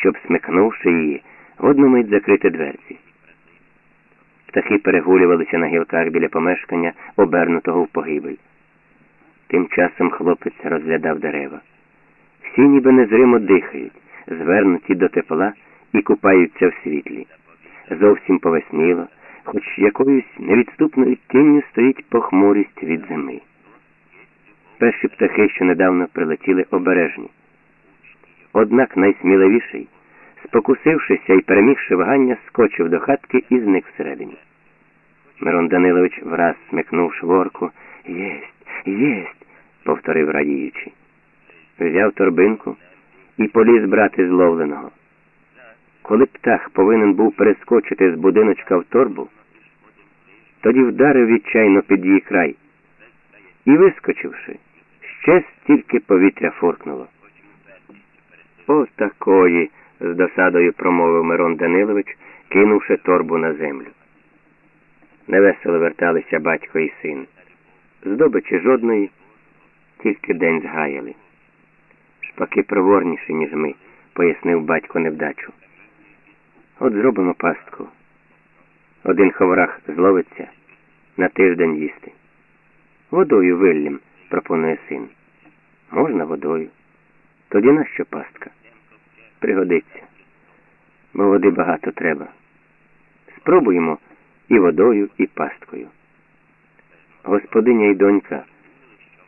щоб, смикнувши її, в одну мить закрити дверці. Птахи перегулювалися на гілках біля помешкання, обернутого в погибель. Тим часом хлопець розглядав дерева. Всі ніби незримо дихають, звернуті до тепла і купаються в світлі. Зовсім повесніло, хоч якоюсь невідступною тінню стоїть похмурість від зими. Перші птахи, що недавно прилетіли обережні. Однак найсміливіший, спокусившися і перемігши вагання, скочив до хатки і зник всередині. Мирон Данилович враз смикнув шворку. Єсть, єсть, повторив радіючи. Взяв торбинку і поліз брати зловленого. Коли птах повинен був перескочити з будиночка в торбу, тоді вдарив відчайно під її край і, вискочивши, ще стільки повітря фуркнуло. О, такої, з досадою промовив Мирон Данилович, кинувши торбу на землю. Невесело верталися батько і син. Здобичі жодної, тільки день згаяли. Шпаки проворніші, ніж ми, пояснив батько невдачу. От зробимо пастку. Один ховрах зловиться на тиждень їсти. Водою виллям, пропонує син. Можна водою. Тоді нащо пастка? Пригодиться, бо води багато треба. Спробуємо і водою, і пасткою. Господиня і донька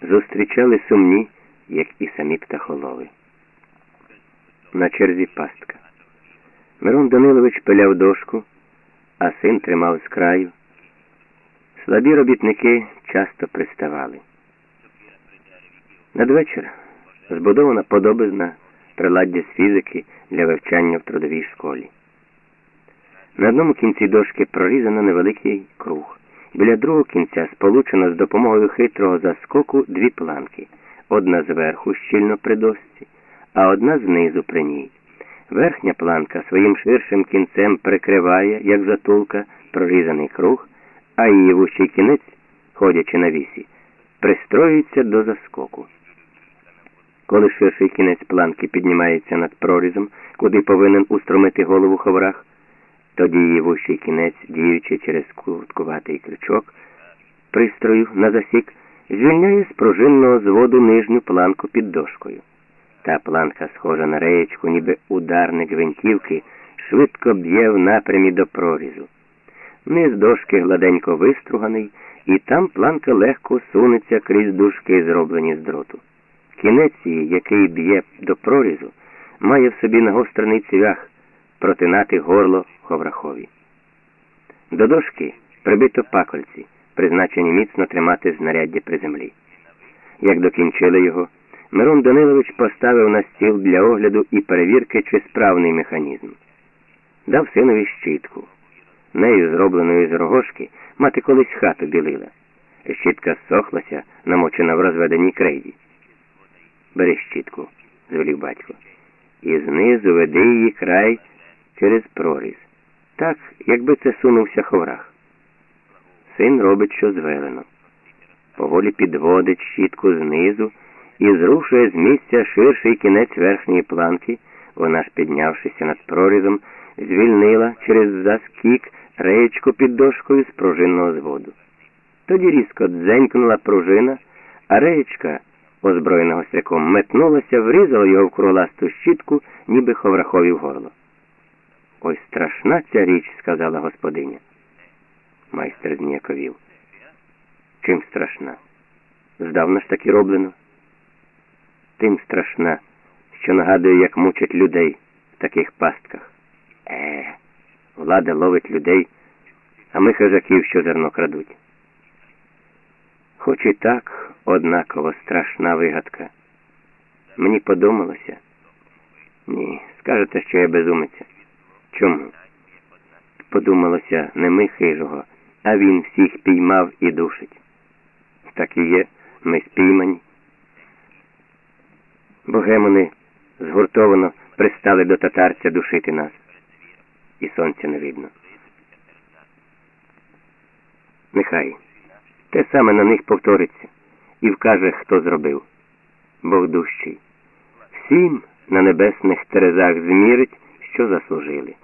зустрічали сумні, як і самі птахолови. На черзі пастка. Мирон Данилович пиляв дошку, а син тримав з краю. Слабі робітники часто приставали. Надвечір збудована подобизна приладдя з фізики для вивчання в трудовій школі. На одному кінці дошки прорізано невеликий круг. Біля другого кінця сполучено з допомогою хитрого заскоку дві планки. Одна зверху щільно при дошці, а одна знизу при ній. Верхня планка своїм ширшим кінцем прикриває, як затулка, прорізаний круг, а її вущий кінець, ходячи на вісі, пристроюється до заскоку. Коли ширший кінець планки піднімається над прорізом, куди повинен устромити голову ховрах, тоді її вущий кінець, діючи через куткуватий крючок, пристрою на засік, звільняє з пружинного зводу нижню планку під дошкою. Та планка, схожа на реєчку, ніби ударник гвинтівки, швидко б'є в напрямі до прорізу. Низ дошки гладенько виструганий, і там планка легко сунеться крізь дужки, зроблені з дроту. Кінець її, який б'є до прорізу, має в собі нагострений цвях протинати горло ховрахові. До дошки прибито пакольці, призначені міцно тримати знаряддя при землі. Як докінчили його, Мирон Данилович поставив на стіл для огляду і перевірки, чи справний механізм. Дав синові щітку. Нею, зробленою з рогошки, мати колись хату білила. Щітка сохлася, намочена в розведеній крейді. Бери щітку, звелів батько, і знизу веди її край через проріз. Так, якби це сунувся ховрах. Син робить, що звелено. Поволі підводить щітку знизу і зрушує з місця ширший кінець верхньої планки, вона ж, піднявшися над прорізом, звільнила через заскік реєчку під дошкою з пружинного зводу. Тоді різко дзенькнула пружина, а реєчка, озброєна гостряком, метнулася, врізала його в кроласту щітку, ніби ховрахові в горло. Ой страшна ця річ, сказала господиня. Майстер зніяковів. Чим страшна? Здавна ж таки роблено. Тим страшна, що нагадує, як мучать людей в таких пастках. Е, влада ловить людей, а ми хижаків, що зерно крадуть. Хоч і так однаково страшна вигадка. Мені подумалося. Ні, скажете, що я безумиця. Чому? Подумалося, не ми хижого, а він всіх піймав і душить. Так і є, ми спіймані. Богемони згуртовано пристали до татарця душити нас. І сонця не видно. Нехай те саме на них повториться і вкаже, хто зробив. Бог дужчий. Всім на небесних терезах змірить, що заслужили.